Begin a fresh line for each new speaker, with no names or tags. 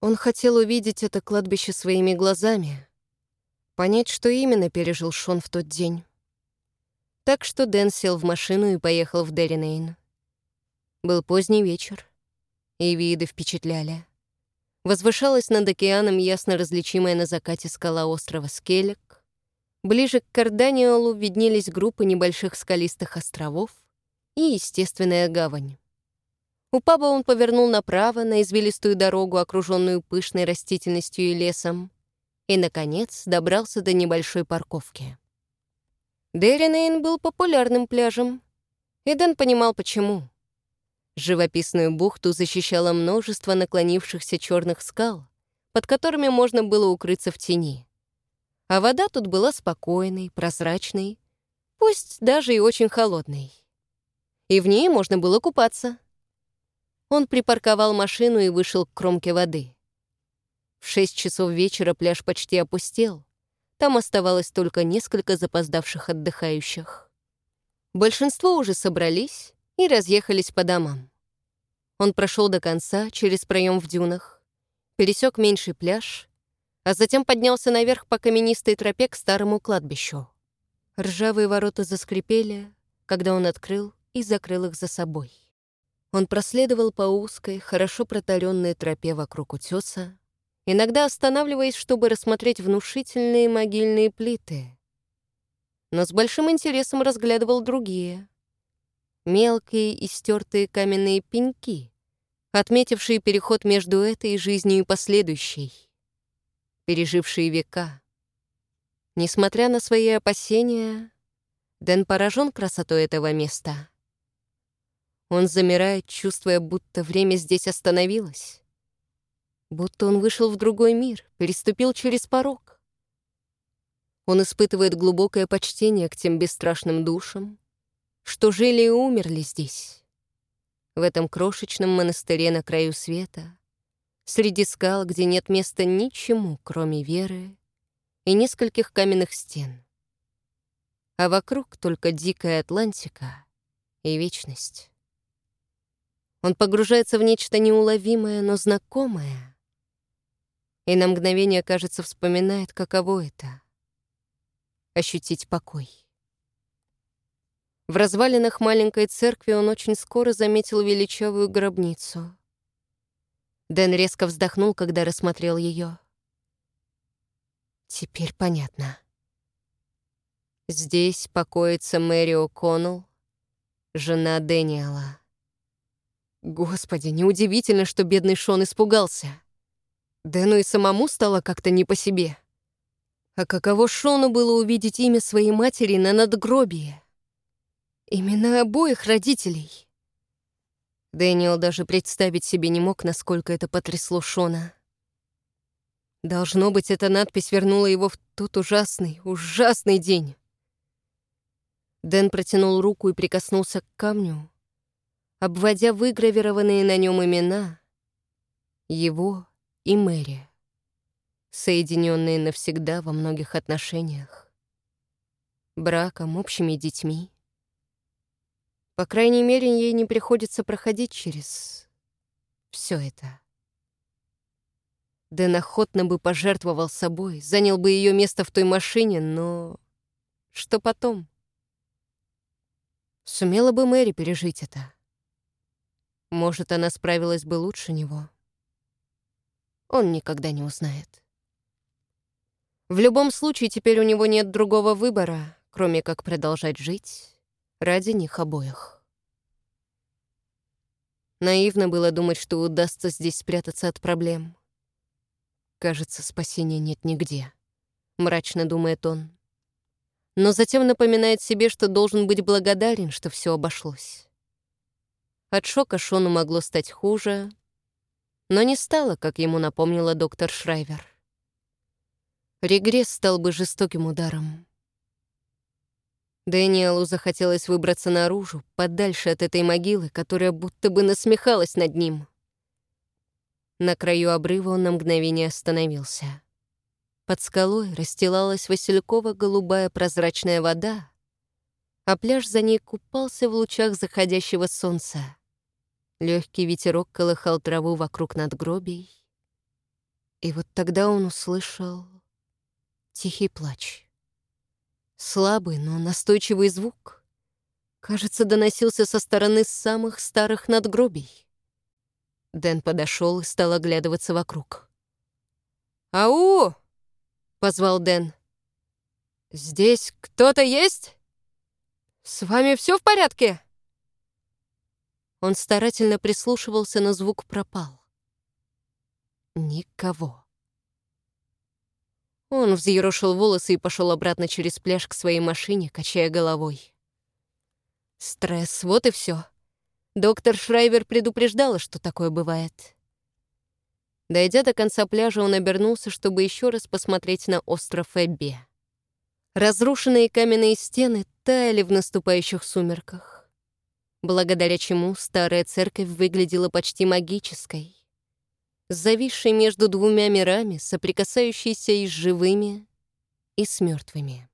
Он хотел увидеть это кладбище своими глазами, понять, что именно пережил Шон в тот день. Так что Дэн сел в машину и поехал в Деринейн. Был поздний вечер, и виды впечатляли. Возвышалась над океаном ясно различимая на закате скала острова Скелек. Ближе к Карданиолу виднелись группы небольших скалистых островов и естественная гавань. У паба он повернул направо на извилистую дорогу, окруженную пышной растительностью и лесом, и, наконец, добрался до небольшой парковки. Деринейн был популярным пляжем, и Дэн понимал, почему. Живописную бухту защищало множество наклонившихся черных скал, под которыми можно было укрыться в тени. А вода тут была спокойной, прозрачной, пусть даже и очень холодной. И в ней можно было купаться. Он припарковал машину и вышел к кромке воды. В шесть часов вечера пляж почти опустел, там оставалось только несколько запоздавших отдыхающих. Большинство уже собрались и разъехались по домам. Он прошел до конца через проем в дюнах, пересек меньший пляж, а затем поднялся наверх по каменистой тропе к старому кладбищу. Ржавые ворота заскрипели, когда он открыл и закрыл их за собой. Он проследовал по узкой, хорошо протаренной тропе вокруг утеса, иногда останавливаясь, чтобы рассмотреть внушительные могильные плиты. Но с большим интересом разглядывал другие. Мелкие и стертые каменные пеньки, отметившие переход между этой жизнью и последующей, пережившие века. Несмотря на свои опасения, Дэн поражен красотой этого места. Он замирает, чувствуя, будто время здесь остановилось будто он вышел в другой мир, переступил через порог. Он испытывает глубокое почтение к тем бесстрашным душам, что жили и умерли здесь, в этом крошечном монастыре на краю света, среди скал, где нет места ничему, кроме веры и нескольких каменных стен. А вокруг только дикая Атлантика и вечность. Он погружается в нечто неуловимое, но знакомое, и на мгновение, кажется, вспоминает, каково это — ощутить покой. В развалинах маленькой церкви он очень скоро заметил величавую гробницу. Дэн резко вздохнул, когда рассмотрел ее. Теперь понятно. Здесь покоится Мэри О'Коннелл, жена Дэниела. Господи, неудивительно, что бедный Шон испугался. Дэну и самому стало как-то не по себе. А каково Шону было увидеть имя своей матери на надгробии? Имена обоих родителей. Дэниел даже представить себе не мог, насколько это потрясло Шона. Должно быть, эта надпись вернула его в тот ужасный, ужасный день. Дэн протянул руку и прикоснулся к камню, обводя выгравированные на нем имена. Его и Мэри, соединенные навсегда во многих отношениях. Браком, общими детьми. По крайней мере, ей не приходится проходить через все это. Дэн охотно бы пожертвовал собой, занял бы ее место в той машине, но... Что потом? Сумела бы Мэри пережить это? Может, она справилась бы лучше него он никогда не узнает. В любом случае, теперь у него нет другого выбора, кроме как продолжать жить ради них обоих. Наивно было думать, что удастся здесь спрятаться от проблем. Кажется, спасения нет нигде, мрачно думает он. Но затем напоминает себе, что должен быть благодарен, что все обошлось. От шока Шону могло стать хуже, но не стало, как ему напомнила доктор Шрайвер. Регресс стал бы жестоким ударом. Дэниелу захотелось выбраться наружу, подальше от этой могилы, которая будто бы насмехалась над ним. На краю обрыва он на мгновение остановился. Под скалой расстилалась василькова-голубая прозрачная вода, а пляж за ней купался в лучах заходящего солнца. Легкий ветерок колыхал траву вокруг надгробий. И вот тогда он услышал тихий плач. Слабый, но настойчивый звук, кажется, доносился со стороны самых старых надгробий. Дэн подошел и стал оглядываться вокруг. «Ау!» — позвал Дэн. «Здесь кто-то есть? С вами все в порядке?» Он старательно прислушивался, но звук пропал. Никого. Он взъерошил волосы и пошел обратно через пляж к своей машине, качая головой. Стресс, вот и все. Доктор Шрайвер предупреждала, что такое бывает. Дойдя до конца пляжа, он обернулся, чтобы еще раз посмотреть на остров Эбби. Разрушенные каменные стены таяли в наступающих сумерках, благодаря чему старая церковь выглядела почти магической зависший между двумя мирами, соприкасающийся и с живыми, и с мертвыми.